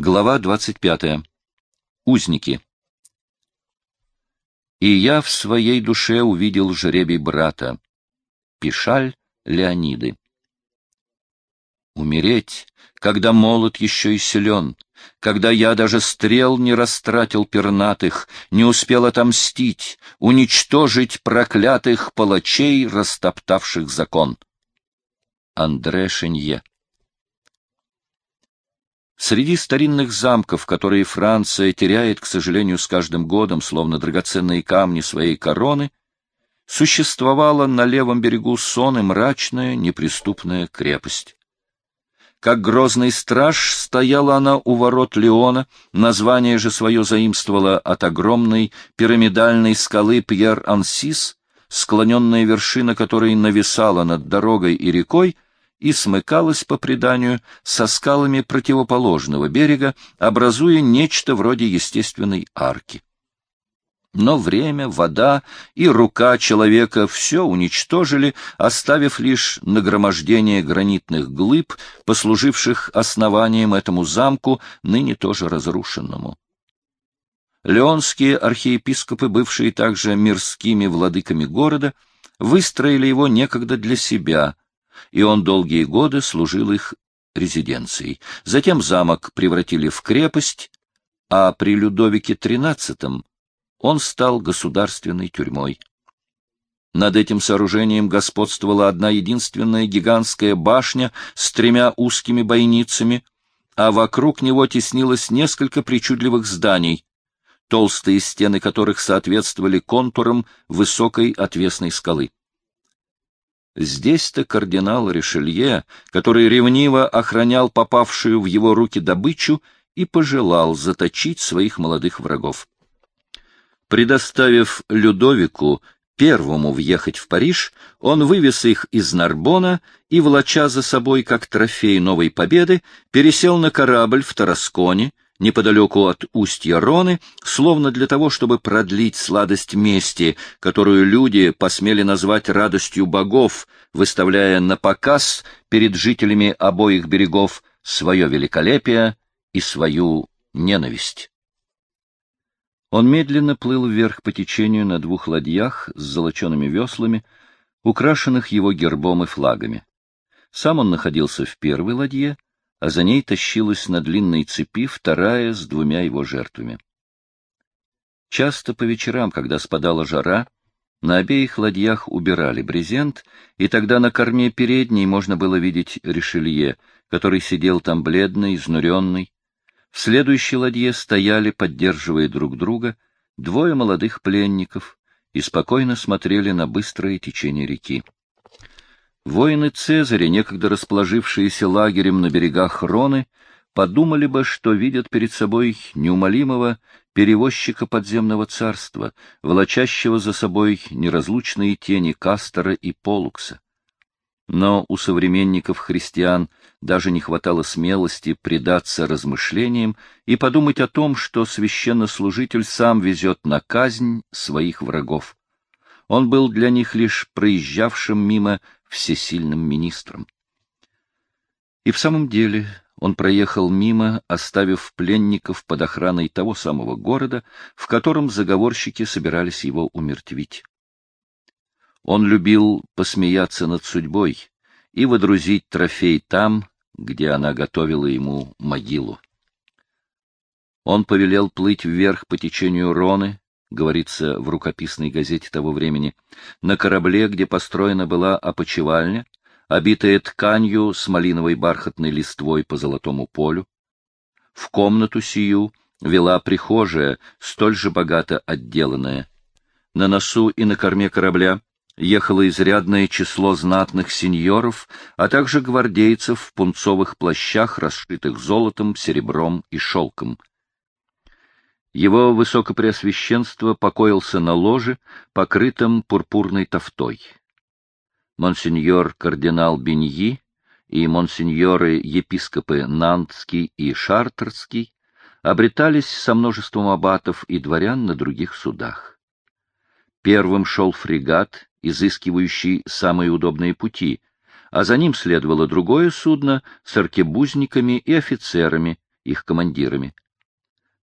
Глава 25. Узники. И я в своей душе увидел жребий брата. Пишаль Леониды. Умереть, когда молод еще и силен, когда я даже стрел не растратил пернатых, не успел отомстить, уничтожить проклятых палачей, растоптавших закон. Андре Шенье Среди старинных замков, которые Франция теряет, к сожалению, с каждым годом, словно драгоценные камни своей короны, существовала на левом берегу Соны мрачная, неприступная крепость. Как грозный страж стояла она у ворот Леона, название же свое заимствовала от огромной пирамидальной скалы Пьер-Ансис, склоненная вершина которой нависала над дорогой и рекой, и смыкалась по преданию со скалами противоположного берега, образуя нечто вроде естественной арки. Но время, вода и рука человека все уничтожили, оставив лишь нагромождение гранитных глыб, послуживших основанием этому замку, ныне тоже разрушенному. Леонские архиепископы, бывшие также мирскими владыками города, выстроили его некогда для себя — и он долгие годы служил их резиденцией. Затем замок превратили в крепость, а при Людовике XIII он стал государственной тюрьмой. Над этим сооружением господствовала одна единственная гигантская башня с тремя узкими бойницами, а вокруг него теснилось несколько причудливых зданий, толстые стены которых соответствовали контурам высокой отвесной скалы. Здесь-то кардинал Ришелье, который ревниво охранял попавшую в его руки добычу, и пожелал заточить своих молодых врагов. Предоставив Людовику первому въехать в Париж, он вывез их из Нарбона и, волоча за собой как трофей новой победы, пересел на корабль в Тарасконе, неподалеку от устья Роны, словно для того, чтобы продлить сладость мести, которую люди посмели назвать радостью богов, выставляя на показ перед жителями обоих берегов свое великолепие и свою ненависть. Он медленно плыл вверх по течению на двух ладьях с золочеными веслами, украшенных его гербом и флагами. Сам он находился в первой ладье, а за ней тащилась на длинной цепи вторая с двумя его жертвами. Часто по вечерам, когда спадала жара, на обеих ладьях убирали брезент, и тогда на корме передней можно было видеть Ришелье, который сидел там бледный, изнуренный. В следующей ладье стояли, поддерживая друг друга, двое молодых пленников и спокойно смотрели на быстрое течение реки. Воины Цезаря, некогда расположившиеся лагерем на берегах Роны, подумали бы, что видят перед собой неумолимого перевозчика подземного царства, волочащего за собой неразлучные тени Кастора и Полукса. Но у современников христиан даже не хватало смелости предаться размышлениям и подумать о том, что священнослужитель сам везет на казнь своих врагов. Он был для них лишь проезжавшим мимо всесильным министром. И в самом деле он проехал мимо, оставив пленников под охраной того самого города, в котором заговорщики собирались его умертвить. Он любил посмеяться над судьбой и водрузить трофей там, где она готовила ему могилу. Он повелел плыть вверх по течению Роны, говорится в рукописной газете того времени, на корабле, где построена была опочивальня, обитая тканью с малиновой бархатной листвой по золотому полю. В комнату сию вела прихожая, столь же богато отделанная. На носу и на корме корабля ехало изрядное число знатных сеньоров, а также гвардейцев в пунцовых плащах, расшитых золотом, серебром и шелком. Его высокопреосвященство покоился на ложе, покрытом пурпурной тофтой. Монсеньор кардинал Беньи и монсеньоры-епископы Нантский и Шартерский обретались со множеством аббатов и дворян на других судах. Первым шел фрегат, изыскивающий самые удобные пути, а за ним следовало другое судно с аркебузниками и офицерами, их командирами.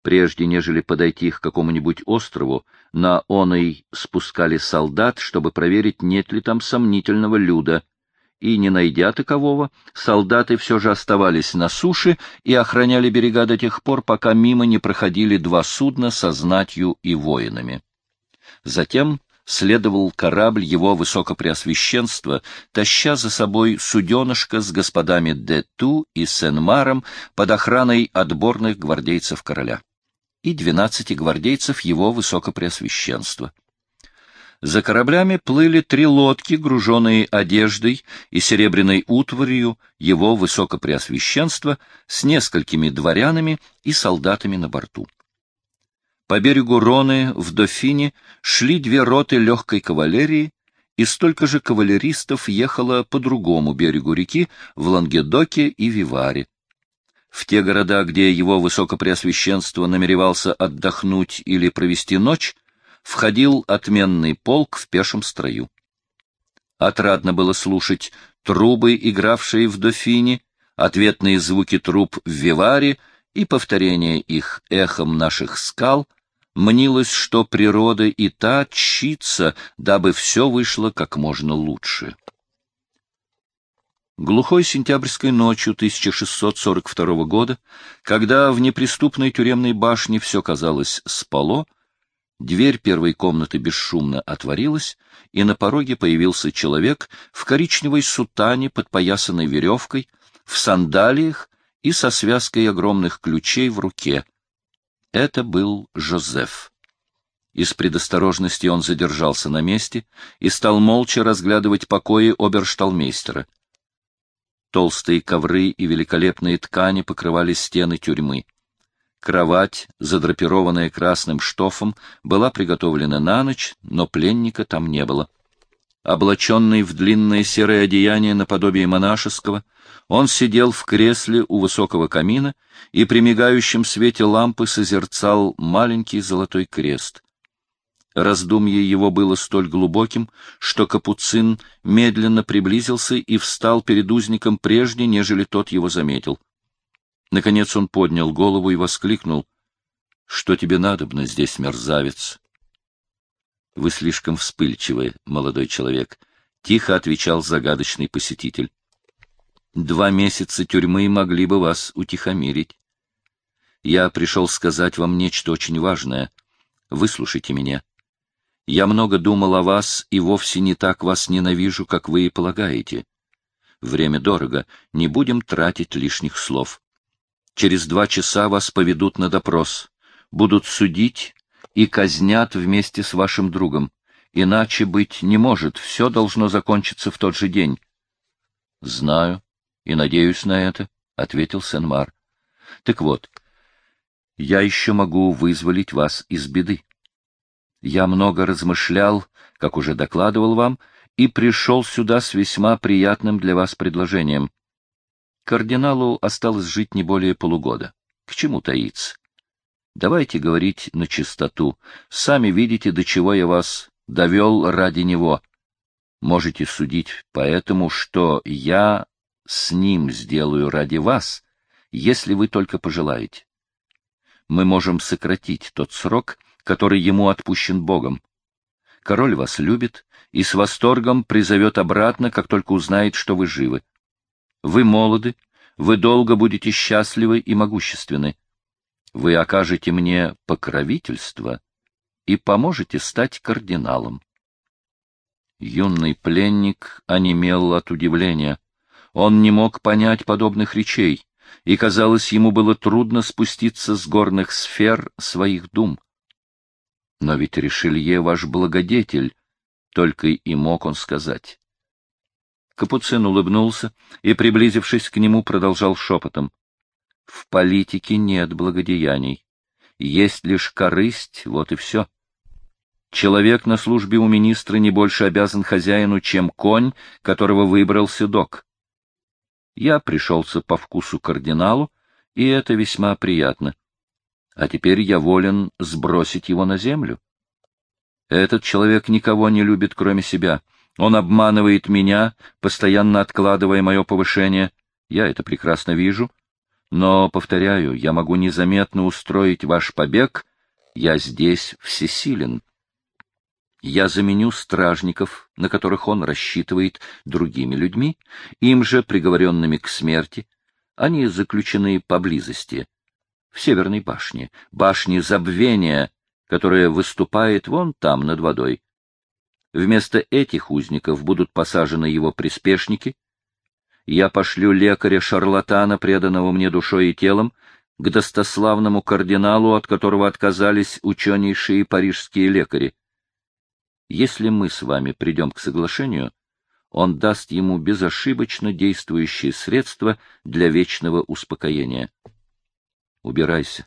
Прежде нежели подойти к какому-нибудь острову, на оной спускали солдат, чтобы проверить, нет ли там сомнительного люда. И, не найдя такового, солдаты все же оставались на суше и охраняли берега до тех пор, пока мимо не проходили два судна со знатью и воинами. Затем следовал корабль его высокопреосвященства, таща за собой суденышко с господами Дету и Сен-Маром под охраной отборных гвардейцев короля и двенадцати гвардейцев его высокопреосвященства. За кораблями плыли три лодки, груженные одеждой и серебряной утварью его высокопреосвященства с несколькими дворянами и солдатами на борту. По берегу Роны в Дофине шли две роты легкой кавалерии, и столько же кавалеристов ехало по другому берегу реки в Лангедоке и Виваре. В те города, где его высокопреосвященство намеревался отдохнуть или провести ночь, входил отменный полк в пешем строю. Отрадно было слушать трубы, игравшие в дофине, ответные звуки труб в виваре и повторение их эхом наших скал, мнилось, что природа и та тщится, дабы все вышло как можно лучше. Глухой сентябрьской ночью 1642 года, когда в неприступной тюремной башне все, казалось, спало, дверь первой комнаты бесшумно отворилась, и на пороге появился человек в коричневой сутане, подпоясанной веревкой, в сандалиях и со связкой огромных ключей в руке. Это был Жозеф. Из предосторожности он задержался на месте и стал молча разглядывать покои обершталмейстера — Толстые ковры и великолепные ткани покрывали стены тюрьмы. Кровать, задрапированная красным штофом, была приготовлена на ночь, но пленника там не было. Облаченный в длинное серое одеяние наподобие монашеского, он сидел в кресле у высокого камина и при мигающем свете лампы созерцал маленький золотой крест. Раздумье его было столь глубоким, что капуцин медленно приблизился и встал перед узником прежде, нежели тот его заметил. Наконец он поднял голову и воскликнул. — Что тебе надобно здесь, мерзавец? — Вы слишком вспыльчивы, молодой человек, — тихо отвечал загадочный посетитель. — Два месяца тюрьмы могли бы вас утихомирить. Я пришел сказать вам нечто очень важное. Выслушайте меня. — я много думал о вас и вовсе не так вас ненавижу, как вы и полагаете. Время дорого, не будем тратить лишних слов. Через два часа вас поведут на допрос, будут судить и казнят вместе с вашим другом. Иначе быть не может, все должно закончиться в тот же день. — Знаю и надеюсь на это, — ответил Сенмар. — Так вот, я еще могу вызволить вас из беды. Я много размышлял, как уже докладывал вам, и пришел сюда с весьма приятным для вас предложением. Кардиналу осталось жить не более полугода. К чему таиться? Давайте говорить на чистоту. Сами видите, до чего я вас довел ради него. Можете судить поэтому, что я с ним сделаю ради вас, если вы только пожелаете. Мы можем сократить тот срок, который ему отпущен Богом. Король вас любит и с восторгом призовет обратно, как только узнает, что вы живы. Вы молоды, вы долго будете счастливы и могущественны. Вы окажете мне покровительство и поможете стать кардиналом. Юный пленник онемел от удивления. Он не мог понять подобных речей, и, казалось, ему было трудно спуститься с горных сфер своих дум. Но ведь Ришелье ваш благодетель, — только и мог он сказать. Капуцин улыбнулся и, приблизившись к нему, продолжал шепотом. — В политике нет благодеяний. Есть лишь корысть, вот и все. Человек на службе у министра не больше обязан хозяину, чем конь, которого выбрал седок. Я пришелся по вкусу кардиналу, и это весьма приятно а теперь я волен сбросить его на землю. Этот человек никого не любит, кроме себя. Он обманывает меня, постоянно откладывая мое повышение. Я это прекрасно вижу. Но, повторяю, я могу незаметно устроить ваш побег, я здесь всесилен. Я заменю стражников, на которых он рассчитывает, другими людьми, им же приговоренными к смерти. Они заключены поблизости, в Северной башне, башне забвения, которая выступает вон там над водой. Вместо этих узников будут посажены его приспешники. Я пошлю лекаря-шарлатана, преданного мне душой и телом, к достославному кардиналу, от которого отказались ученейшие парижские лекари. Если мы с вами придем к соглашению, он даст ему безошибочно действующие средства для вечного успокоения. Убирайся.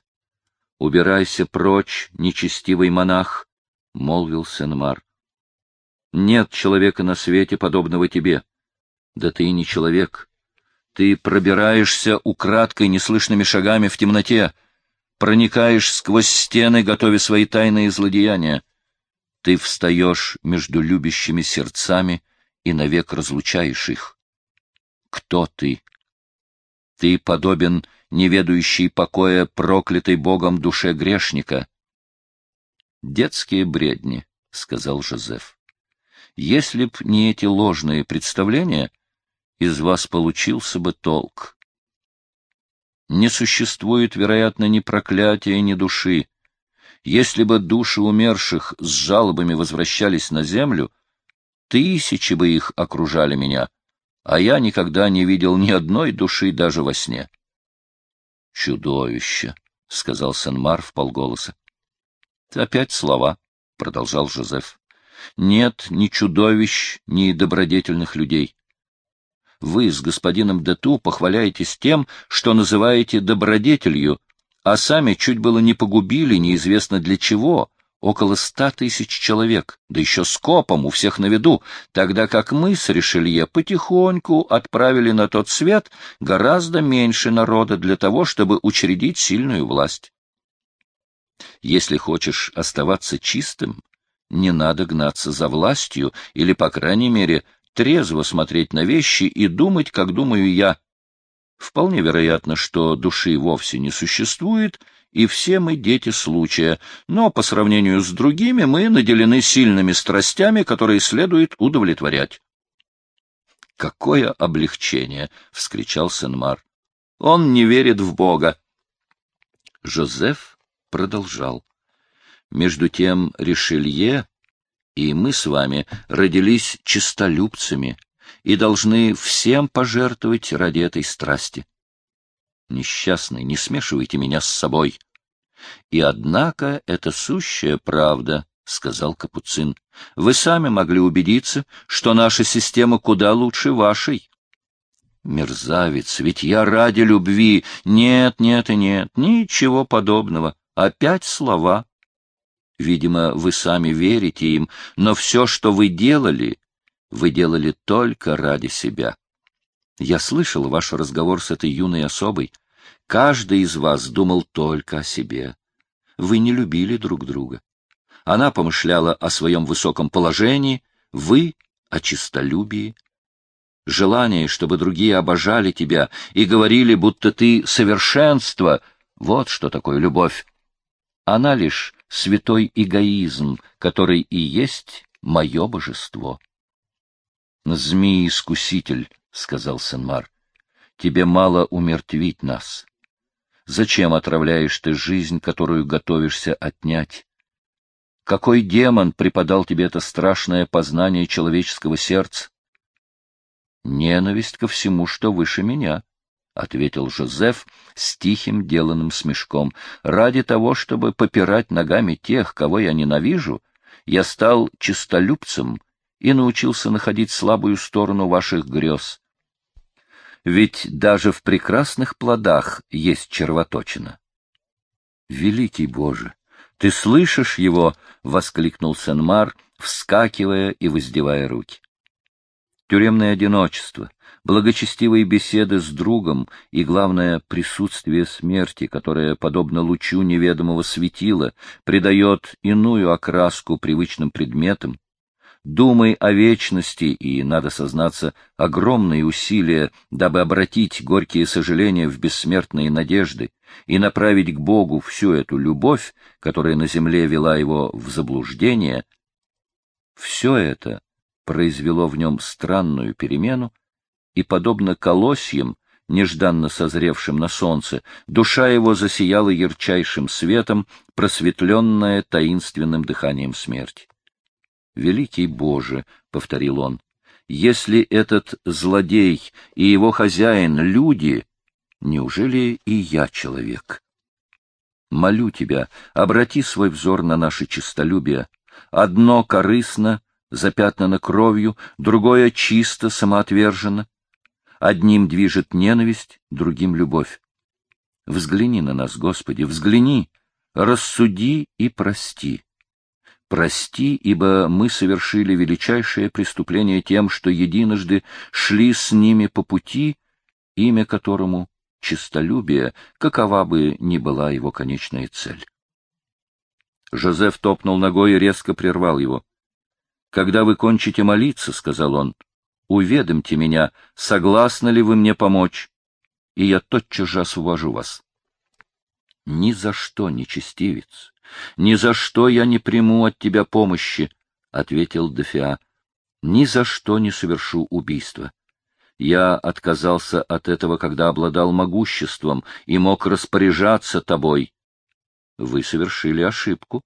Убирайся прочь, нечестивый монах, — молвил Сен-Мар. Нет человека на свете, подобного тебе. Да ты и не человек. Ты пробираешься украдкой неслышными шагами в темноте, проникаешь сквозь стены, готовя свои тайные злодеяния. Ты встаешь между любящими сердцами и навек разлучаешь их. Кто ты? Ты подобен неведающий покоя проклятой Богом душе грешника. «Детские бредни», — сказал Жозеф. «Если б не эти ложные представления, из вас получился бы толк. Не существует, вероятно, ни проклятия, ни души. Если бы души умерших с жалобами возвращались на землю, тысячи бы их окружали меня, а я никогда не видел ни одной души даже во сне. Чудовище, — сказал Сен-Мар полголоса. — Опять слова, — продолжал Жозеф. — Нет ни чудовищ, ни добродетельных людей. Вы с господином Дету похваляетесь тем, что называете добродетелью, а сами чуть было не погубили неизвестно для чего около ста тысяч человек, да еще с копом у всех на виду, тогда как мы с Ришелье потихоньку отправили на тот свет гораздо меньше народа для того, чтобы учредить сильную власть. Если хочешь оставаться чистым, не надо гнаться за властью или, по крайней мере, трезво смотреть на вещи и думать, как думаю я. Вполне вероятно, что души вовсе не существует — и все мы дети случая, но по сравнению с другими мы наделены сильными страстями, которые следует удовлетворять. «Какое облегчение!» — вскричал Сен-Мар. «Он не верит в Бога!» Жозеф продолжал. «Между тем Ришелье и мы с вами родились чистолюбцами и должны всем пожертвовать ради этой страсти. Несчастный, не смешивайте меня с собой. И однако это сущая правда, — сказал Капуцин. Вы сами могли убедиться, что наша система куда лучше вашей. Мерзавец, ведь я ради любви. Нет, нет и нет, ничего подобного. Опять слова. Видимо, вы сами верите им, но все, что вы делали, вы делали только ради себя. Я слышал ваш разговор с этой юной особой. Каждый из вас думал только о себе. Вы не любили друг друга. Она помышляла о своем высоком положении, вы — о чистолюбии. Желание, чтобы другие обожали тебя и говорили, будто ты совершенство — вот что такое любовь. Она лишь святой эгоизм, который и есть мое божество. «Змей-искуситель», — сказал Сенмар, — «тебе мало умертвить нас. Зачем отравляешь ты жизнь, которую готовишься отнять? Какой демон преподал тебе это страшное познание человеческого сердца? Ненависть ко всему, что выше меня, — ответил Жозеф с тихим деланным смешком. Ради того, чтобы попирать ногами тех, кого я ненавижу, я стал чистолюбцем и научился находить слабую сторону ваших грез. Ведь даже в прекрасных плодах есть червоточина. Великий Боже! Ты слышишь его? — воскликнул Сенмар, вскакивая и воздевая руки. Тюремное одиночество, благочестивые беседы с другом и, главное, присутствие смерти, которое, подобно лучу неведомого светила, придает иную окраску привычным предметам, думай о вечности и, надо сознаться, огромные усилия, дабы обратить горькие сожаления в бессмертные надежды и направить к Богу всю эту любовь, которая на земле вела его в заблуждение, все это произвело в нем странную перемену, и, подобно колосьям, нежданно созревшим на солнце, душа его засияла ярчайшим светом, просветленная таинственным дыханием смерти. «Великий Боже!» — повторил он. «Если этот злодей и его хозяин — люди, неужели и я человек? Молю тебя, обрати свой взор на наше честолюбие. Одно корыстно, запятнано кровью, другое чисто, самоотверженно. Одним движет ненависть, другим — любовь. Взгляни на нас, Господи, взгляни, рассуди и прости. Прости, ибо мы совершили величайшее преступление тем, что единожды шли с ними по пути, имя которому — честолюбие, какова бы ни была его конечная цель. Жозеф топнул ногой и резко прервал его. — Когда вы кончите молиться, — сказал он, — уведомьте меня, согласны ли вы мне помочь, и я тотчас же освобожу вас. — Ни за что, нечестивец, ни за что я не приму от тебя помощи, — ответил Дефиа. — Ни за что не совершу убийства. Я отказался от этого, когда обладал могуществом и мог распоряжаться тобой. Вы совершили ошибку.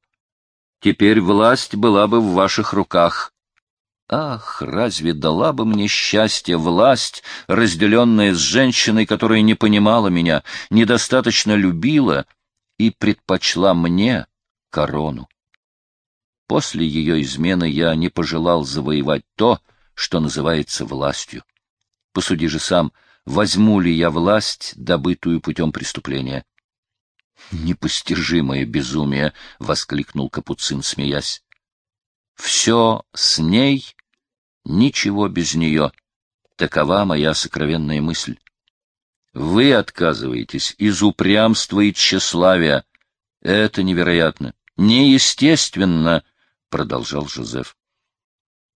Теперь власть была бы в ваших руках. Ах, разве дала бы мне счастье власть, разделенная с женщиной, которая не понимала меня, недостаточно любила и предпочла мне корону. После ее измены я не пожелал завоевать то, что называется властью. Посуди же сам, возьму ли я власть, добытую путем преступления? «Непостижимое безумие!» — воскликнул Капуцин, смеясь. «Все с ней, ничего без нее. Такова моя сокровенная мысль. Вы отказываетесь из упрямства и тщеславия. Это невероятно, неестественно!» — продолжал Жозеф.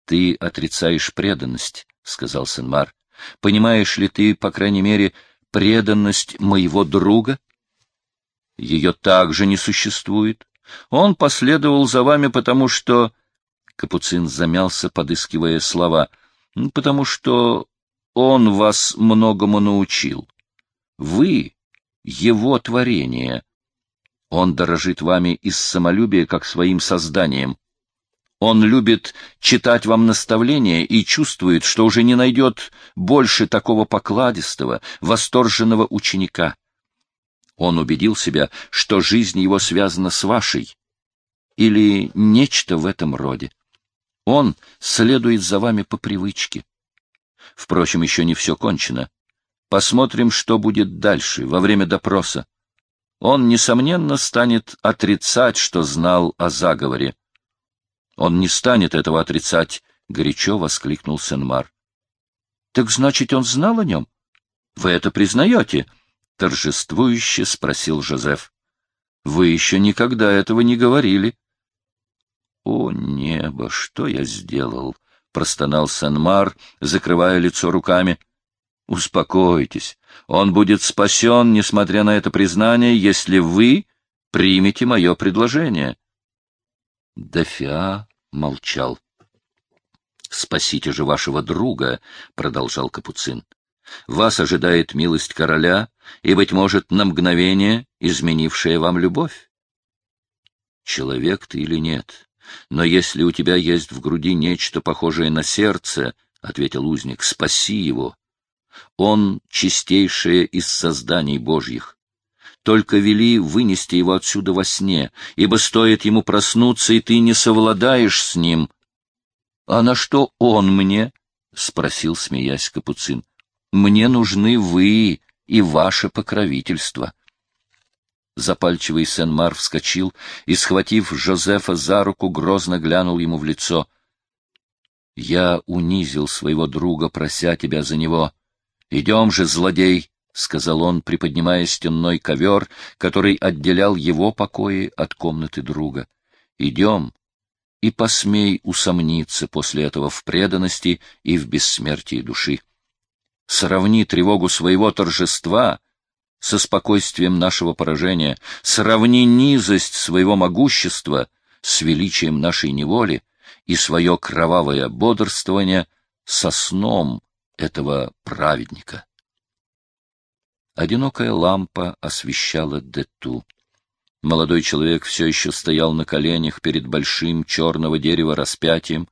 «Ты отрицаешь преданность», — сказал Сенмар. «Понимаешь ли ты, по крайней мере, преданность моего друга?» ее также не существует. Он последовал за вами, потому что... Капуцин замялся, подыскивая слова. «Ну, потому что он вас многому научил. Вы — его творение. Он дорожит вами из самолюбия, как своим созданием. Он любит читать вам наставления и чувствует, что уже не найдет больше такого покладистого, восторженного ученика. Он убедил себя, что жизнь его связана с вашей, или нечто в этом роде. Он следует за вами по привычке. Впрочем, еще не все кончено. Посмотрим, что будет дальше, во время допроса. Он, несомненно, станет отрицать, что знал о заговоре. Он не станет этого отрицать, — горячо воскликнул Сенмар. — Так значит, он знал о нем? Вы это признаете? — торжествующе спросил Жозеф. — Вы еще никогда этого не говорили. — О, небо, что я сделал? — простонал Санмар, закрывая лицо руками. — Успокойтесь, он будет спасен, несмотря на это признание, если вы примете мое предложение. Дофиа молчал. — Спасите же вашего друга, — продолжал Капуцин. Вас ожидает милость короля и, быть может, на мгновение изменившая вам любовь. Человек ты или нет, но если у тебя есть в груди нечто похожее на сердце, — ответил узник, — спаси его. Он чистейшее из созданий Божьих. Только вели вынести его отсюда во сне, ибо стоит ему проснуться, и ты не совладаешь с ним. — А на что он мне? — спросил, смеясь Капуцин. Мне нужны вы и ваше покровительство. Запальчивый Сен-Мар вскочил и, схватив Жозефа за руку, грозно глянул ему в лицо. — Я унизил своего друга, прося тебя за него. — Идем же, злодей! — сказал он, приподнимая стенной ковер, который отделял его покои от комнаты друга. — Идем, и посмей усомниться после этого в преданности и в бессмертии души. Сравни тревогу своего торжества со спокойствием нашего поражения, сравни низость своего могущества с величием нашей неволи и свое кровавое бодрствование со сном этого праведника. Одинокая лампа освещала Дету. Молодой человек все еще стоял на коленях перед большим черного дерева распятием.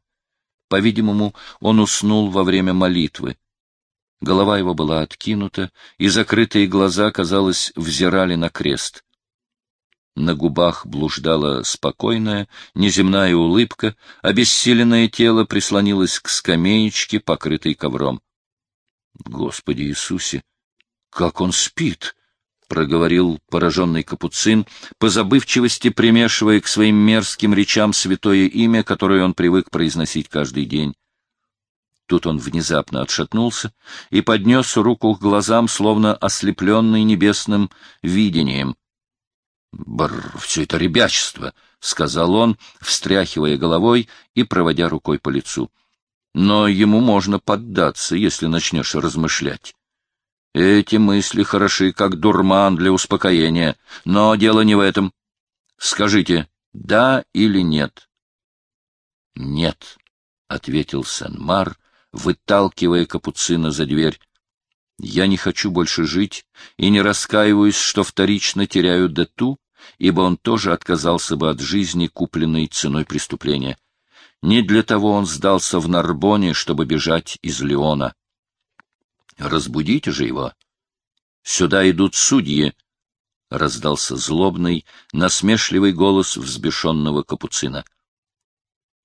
По-видимому, он уснул во время молитвы. Голова его была откинута, и закрытые глаза, казалось, взирали на крест. На губах блуждала спокойная, неземная улыбка, обессиленное тело прислонилось к скамеечке, покрытой ковром. Господи Иисусе, как он спит! — проговорил пораженный капуцин, по забывчивости примешивая к своим мерзким речам святое имя, которое он привык произносить каждый день. Тут он внезапно отшатнулся и поднес руку к глазам, словно ослепленный небесным видением. — Бррр, все это ребячество! — сказал он, встряхивая головой и проводя рукой по лицу. — Но ему можно поддаться, если начнешь размышлять. Эти мысли хороши, как дурман для успокоения, но дело не в этом. Скажите, да или нет? — Нет, — ответил Сен-Мар, выталкивая капуцина за дверь. — Я не хочу больше жить и не раскаиваюсь, что вторично теряю Дету, ибо он тоже отказался бы от жизни, купленной ценой преступления. Не для того он сдался в Нарбоне, чтобы бежать из Леона. Разбудите же его. Сюда идут судьи, — раздался злобный, насмешливый голос взбешенного капуцина.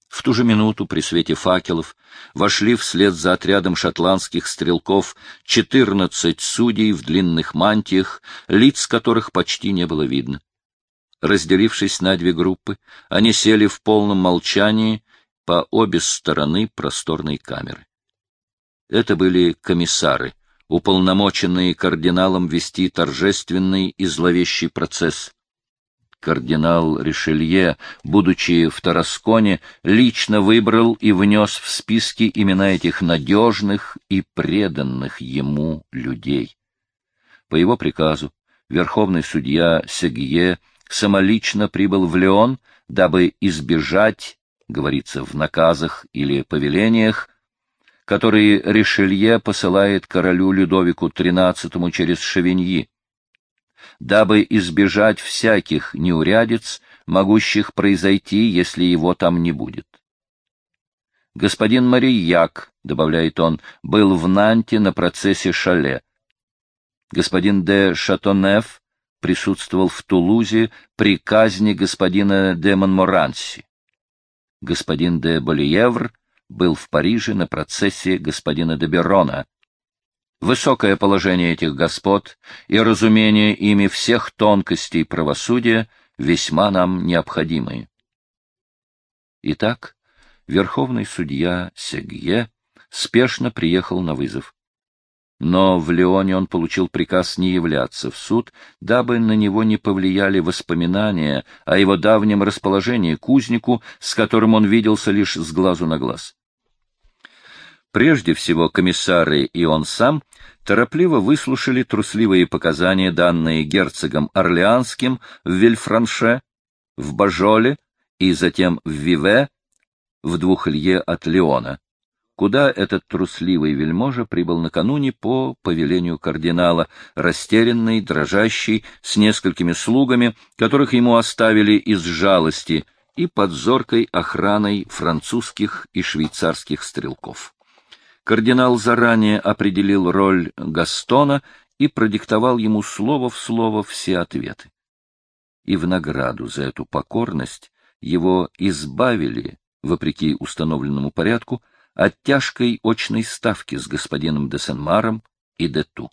В ту же минуту при свете факелов вошли вслед за отрядом шотландских стрелков четырнадцать судей в длинных мантиях, лиц которых почти не было видно. Разделившись на две группы, они сели в полном молчании по обе стороны просторной камеры. Это были комиссары, уполномоченные кардиналом вести торжественный и зловещий процесс. Кардинал Ришелье, будучи в Тарасконе, лично выбрал и внес в списки имена этих надежных и преданных ему людей. По его приказу верховный судья Сегье самолично прибыл в Леон, дабы избежать, говорится в наказах или повелениях, которые Ришелье посылает королю Людовику XIII через Шевиньи, дабы избежать всяких неурядиц, могущих произойти, если его там не будет. Господин Марияк, — добавляет он, — был в Нанте на процессе Шале. Господин де Шатонеф присутствовал в Тулузе при казни господина де Монморанси. Господин де Болиевр был в Париже на процессе господина де Берона. Высокое положение этих господ и разумение ими всех тонкостей правосудия весьма нам необходимы. Итак, верховный судья Сегье спешно приехал на вызов. Но в Леоне он получил приказ не являться в суд, дабы на него не повлияли воспоминания о его давнем расположении к узнику, с которым он виделся лишь с глазу на глаз. Прежде всего комиссары и он сам торопливо выслушали трусливые показания, данные герцогом Орлеанским в Вильфранше, в Бажоле и затем в Виве, в двух лье от Леона, куда этот трусливый вельможа прибыл накануне по повелению кардинала, растерянный, дрожащий, с несколькими слугами, которых ему оставили из жалости, и под зоркой охраной французских и швейцарских стрелков. Кардинал заранее определил роль Гастона и продиктовал ему слово в слово все ответы. И в награду за эту покорность его избавили, вопреки установленному порядку, от тяжкой очной ставки с господином де Сен-Маром и де Ту.